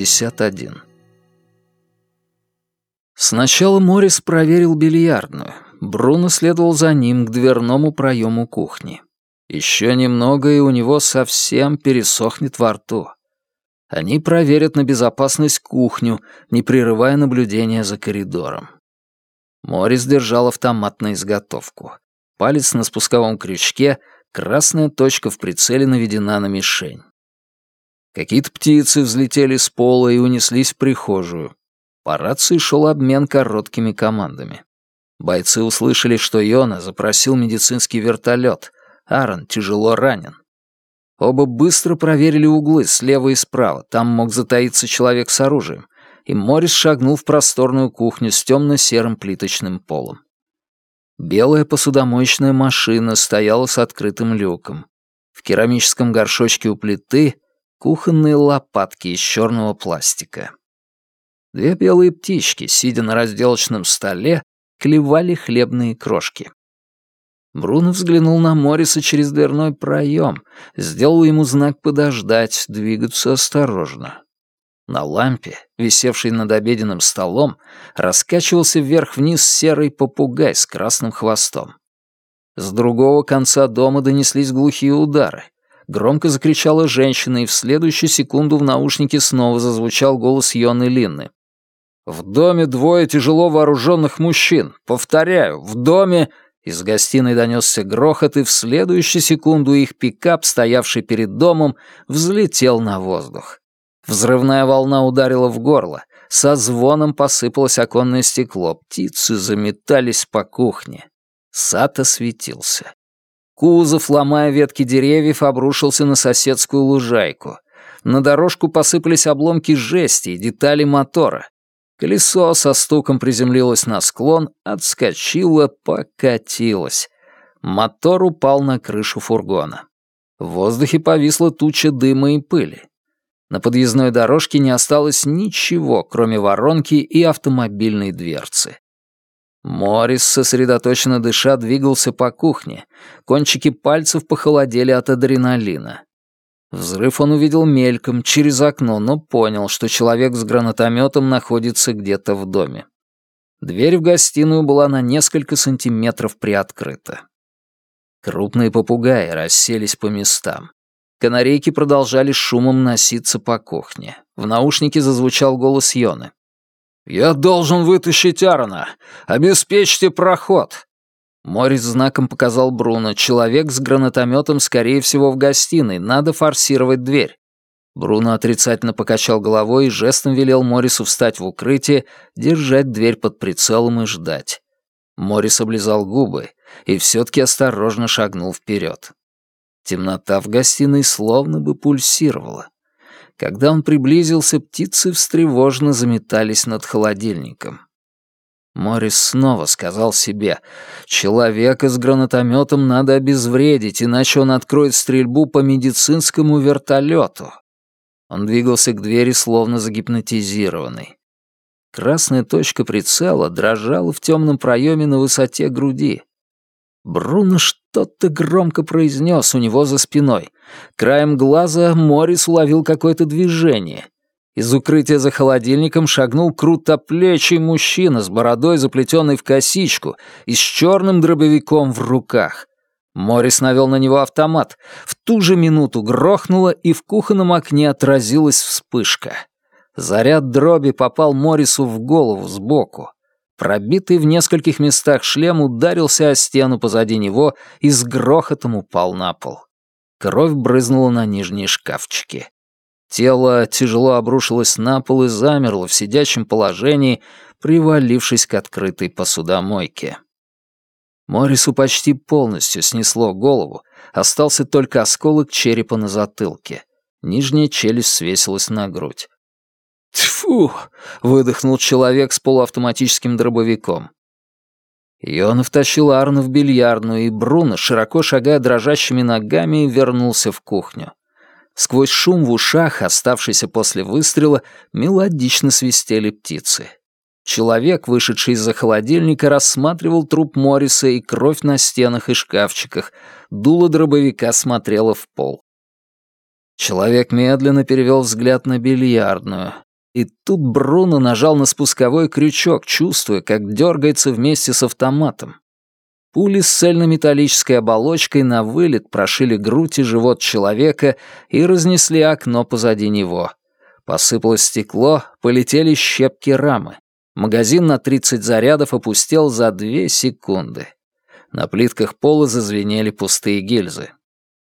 51. Сначала Морис проверил бильярдную. Бруно следовал за ним к дверному проему кухни. Еще немного, и у него совсем пересохнет во рту. Они проверят на безопасность кухню, не прерывая наблюдения за коридором. Морис держал автомат на изготовку. Палец на спусковом крючке, красная точка в прицеле наведена на мишень. Какие-то птицы взлетели с пола и унеслись в прихожую. По рации шел обмен короткими командами. Бойцы услышали, что Йона запросил медицинский вертолет. Аарон тяжело ранен. Оба быстро проверили углы слева и справа, там мог затаиться человек с оружием, и Морис шагнул в просторную кухню с темно-серым плиточным полом. Белая посудомоечная машина стояла с открытым люком. В керамическом горшочке у плиты кухонные лопатки из черного пластика. Две белые птички, сидя на разделочном столе, клевали хлебные крошки. Бруно взглянул на Морриса через дверной проем, сделал ему знак подождать, двигаться осторожно. На лампе, висевшей над обеденным столом, раскачивался вверх-вниз серый попугай с красным хвостом. С другого конца дома донеслись глухие удары. Громко закричала женщина, и в следующую секунду в наушнике снова зазвучал голос Йоны Линны. «В доме двое тяжело вооруженных мужчин. Повторяю, в доме...» Из гостиной донесся грохот, и в следующую секунду их пикап, стоявший перед домом, взлетел на воздух. Взрывная волна ударила в горло. Со звоном посыпалось оконное стекло. Птицы заметались по кухне. Сад осветился. Кузов, ломая ветки деревьев, обрушился на соседскую лужайку. На дорожку посыпались обломки жести и детали мотора. Колесо со стуком приземлилось на склон, отскочило, покатилось. Мотор упал на крышу фургона. В воздухе повисла туча дыма и пыли. На подъездной дорожке не осталось ничего, кроме воронки и автомобильной дверцы. Морис, сосредоточенно дыша, двигался по кухне. Кончики пальцев похолодели от адреналина. Взрыв он увидел мельком, через окно, но понял, что человек с гранатометом находится где-то в доме. Дверь в гостиную была на несколько сантиметров приоткрыта. Крупные попугаи расселись по местам. Канарейки продолжали шумом носиться по кухне. В наушнике зазвучал голос Йоны. «Я должен вытащить Аарона! Обеспечьте проход! Морис знаком показал Бруно. Человек с гранатометом, скорее всего, в гостиной. Надо форсировать дверь. Бруно отрицательно покачал головой и жестом велел Морису встать в укрытие, держать дверь под прицелом и ждать. Морис облизал губы и все-таки осторожно шагнул вперед. Темнота в гостиной словно бы пульсировала. Когда он приблизился, птицы встревоженно заметались над холодильником. Морис снова сказал себе, «Человека с гранатометом надо обезвредить, иначе он откроет стрельбу по медицинскому вертолету». Он двигался к двери, словно загипнотизированный. Красная точка прицела дрожала в темном проеме на высоте груди. Бруно что-то громко произнес у него за спиной. Краем глаза Морис уловил какое-то движение — из укрытия за холодильником шагнул крутоплечий мужчина с бородой, заплетенной в косичку, и с черным дробовиком в руках. Морис навел на него автомат. В ту же минуту грохнуло, и в кухонном окне отразилась вспышка. Заряд дроби попал Морису в голову сбоку. Пробитый в нескольких местах шлем ударился о стену позади него и с грохотом упал на пол. Кровь брызнула на нижние шкафчики. Тело тяжело обрушилось на пол и замерло в сидячем положении, привалившись к открытой посудомойке. Морису почти полностью снесло голову, остался только осколок черепа на затылке. Нижняя челюсть свесилась на грудь. «Тьфу!» — выдохнул человек с полуавтоматическим дробовиком. Йона втащил Арна в бильярдную, и Бруно, широко шагая дрожащими ногами, вернулся в кухню. Сквозь шум в ушах, оставшийся после выстрела, мелодично свистели птицы. Человек, вышедший из-за холодильника, рассматривал труп Морриса и кровь на стенах и шкафчиках. Дуло дробовика смотрело в пол. Человек медленно перевел взгляд на бильярдную. И тут Бруно нажал на спусковой крючок, чувствуя, как дергается вместе с автоматом. Пули с цельнометаллической оболочкой на вылет прошили грудь и живот человека и разнесли окно позади него. Посыпалось стекло, полетели щепки рамы. Магазин на 30 зарядов опустел за две секунды. На плитках пола зазвенели пустые гильзы.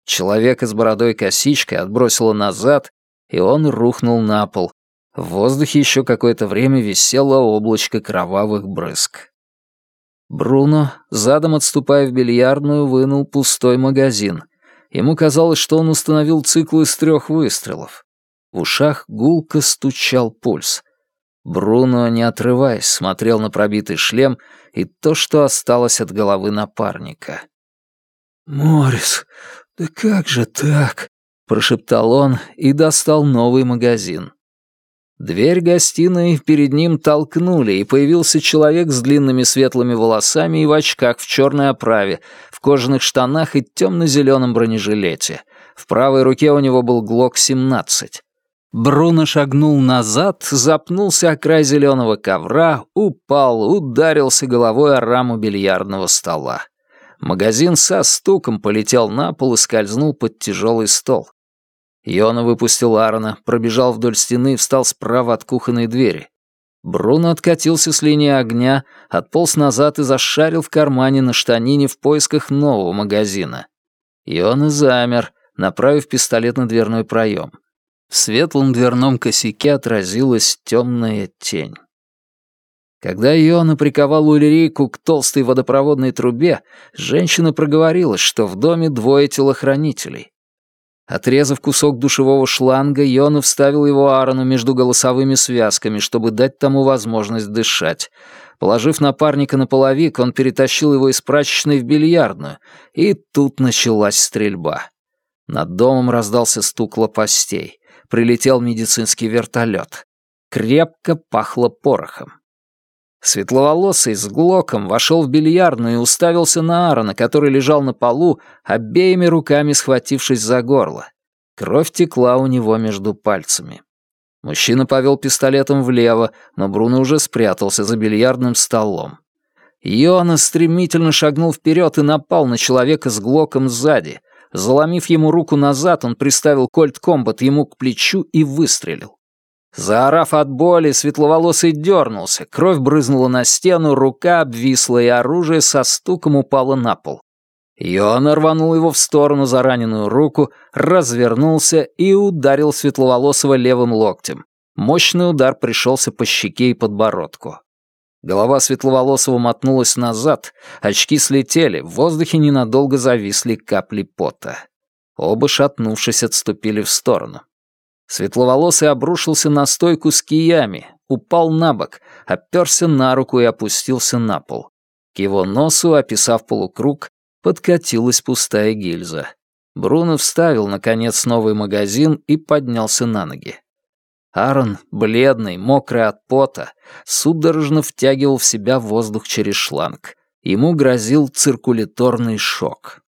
Человека с бородой косичкой отбросило назад, и он рухнул на пол. В воздухе еще какое-то время висело облачко кровавых брызг. Бруно, задом отступая в бильярдную, вынул пустой магазин. Ему казалось, что он установил цикл из трех выстрелов. В ушах гулко стучал пульс. Бруно, не отрываясь, смотрел на пробитый шлем и то, что осталось от головы напарника. «Морис, да как же так?» — прошептал он и достал новый магазин. Дверь гостиной перед ним толкнули, и появился человек с длинными светлыми волосами и в очках в черной оправе, в кожаных штанах и темно-зеленом бронежилете. В правой руке у него был ГЛОК-17. Бруно шагнул назад, запнулся о край зеленого ковра, упал, ударился головой о раму бильярдного стола. Магазин со стуком полетел на пол и скользнул под тяжелый стол. Йона выпустил Аарона, пробежал вдоль стены и встал справа от кухонной двери. Бруно откатился с линии огня, отполз назад и зашарил в кармане на штанине в поисках нового магазина. Йона замер, направив пистолет на дверной проем. В светлом дверном косяке отразилась темная тень. Когда Йона приковал Ульрику к толстой водопроводной трубе, женщина проговорилась, что в доме двое телохранителей. Отрезав кусок душевого шланга, Йона вставил его Аарону между голосовыми связками, чтобы дать тому возможность дышать. Положив напарника на половик, он перетащил его из прачечной в бильярдную, и тут началась стрельба. Над домом раздался стук лопастей. Прилетел медицинский вертолет. Крепко пахло порохом. Светловолосый с глоком вошел в бильярдную и уставился на Аарона, который лежал на полу, обеими руками схватившись за горло. Кровь текла у него между пальцами. Мужчина повел пистолетом влево, но Бруно уже спрятался за бильярдным столом. Йона стремительно шагнул вперед и напал на человека с глоком сзади. Заломив ему руку назад, он приставил кольт-комбат ему к плечу и выстрелил. Заорав от боли, светловолосый дернулся, кровь брызнула на стену, рука обвисла, и оружие со стуком упало на пол. Йона рванул его в сторону за раненую руку, развернулся и ударил светловолосого левым локтем. Мощный удар пришелся по щеке и подбородку. Голова светловолосого мотнулась назад, очки слетели, в воздухе ненадолго зависли капли пота. Оба, шатнувшись, отступили в сторону. Светловолосый обрушился на стойку с киями, упал на бок, оперся на руку и опустился на пол. К его носу, описав полукруг, подкатилась пустая гильза. Бруно вставил, наконец, новый магазин и поднялся на ноги. Аарон, бледный, мокрый от пота, судорожно втягивал в себя воздух через шланг. Ему грозил циркуляторный шок.